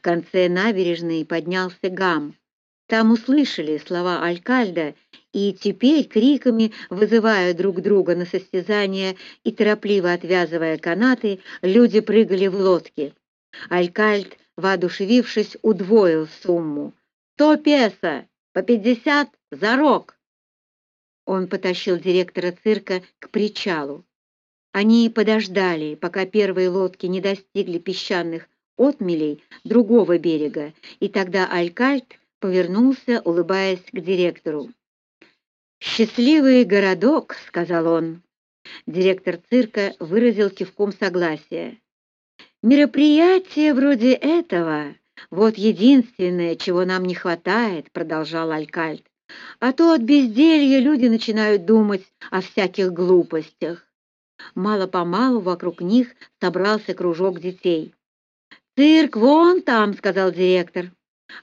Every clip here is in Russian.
В конце набережной поднялся гам. Там услышали слова Алькальда и теперь криками, вызывая друг друга на состязание и торопливо отвязывая канаты, люди прыгали в лодки. Алькальд, воодушевившись, удвоил сумму. «Сто песо! По пятьдесят за рог!» Он потащил директора цирка к причалу. Они подождали, пока первые лодки не достигли песчаных отмелей другого берега, и тогда Алькальд повернулся, улыбаясь к директору. «Счастливый городок», — сказал он. Директор цирка выразил кивком согласия. «Мероприятие вроде этого — вот единственное, чего нам не хватает», — продолжал Алькальд. «А то от безделья люди начинают думать о всяких глупостях». Мало-помалу вокруг них собрался кружок детей. «Цирк вон там», — сказал директор.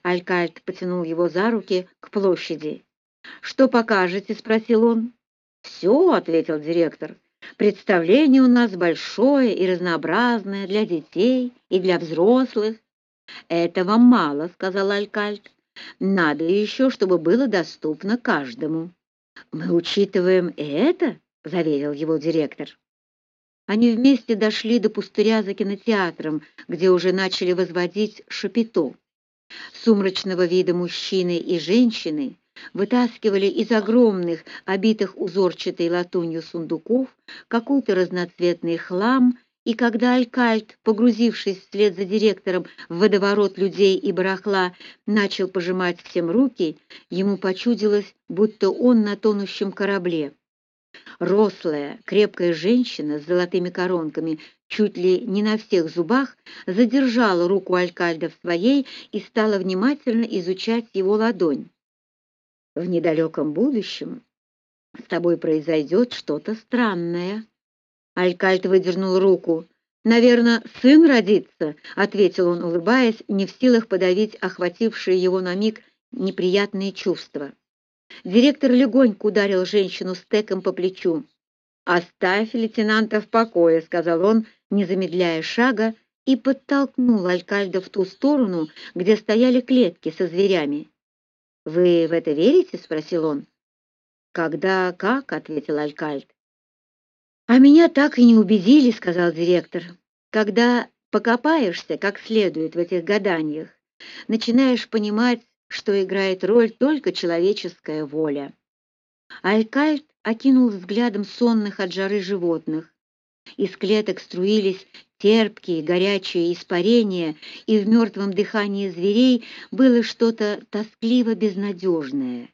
Алькальд потянул его за руки к площади. «Что покажете?» — спросил он. «Все», — ответил директор. «Представление у нас большое и разнообразное для детей и для взрослых». «Этого мало», — сказал Алькальд. «Надо еще, чтобы было доступно каждому». «Мы учитываем это», — заверил его директор. Они вместе дошли до пустыря за кинотеатром, где уже начали возводить шапито. Сумрачного вида мужчины и женщины вытаскивали из огромных, обитых узорчатой латунью сундуков какой-то разноцветный хлам, и когда Алькальд, погрузившись вслед за директором в водоворот людей и барахла, начал пожимать всем руки, ему почудилось, будто он на тонущем корабле. Рослая, крепкая женщина с золотыми коронками чуть ли не на всех зубах, задержала руку Алькальда в своей и стала внимательно изучать его ладонь. «В недалеком будущем с тобой произойдет что-то странное». Алькальд выдернул руку. «Наверное, сын родится», — ответил он, улыбаясь, не в силах подавить охватившие его на миг неприятные чувства. Директор легонько ударил женщину стеком по плечу. «Оставь лейтенанта в покое», — сказал он, не замедляя шага, и подтолкнул Алькальда в ту сторону, где стояли клетки со зверями. «Вы в это верите?» — спросил он. «Когда как?» — ответил Алькальд. «А меня так и не убедили», — сказал директор. «Когда покопаешься как следует в этих гаданиях, начинаешь понимать, что играет роль только человеческая воля». Алькальд окинул взглядом сонных от жары животных. Из клеток струились терпкие, горячие испарения, и в мертвом дыхании зверей было что-то тоскливо безнадежное.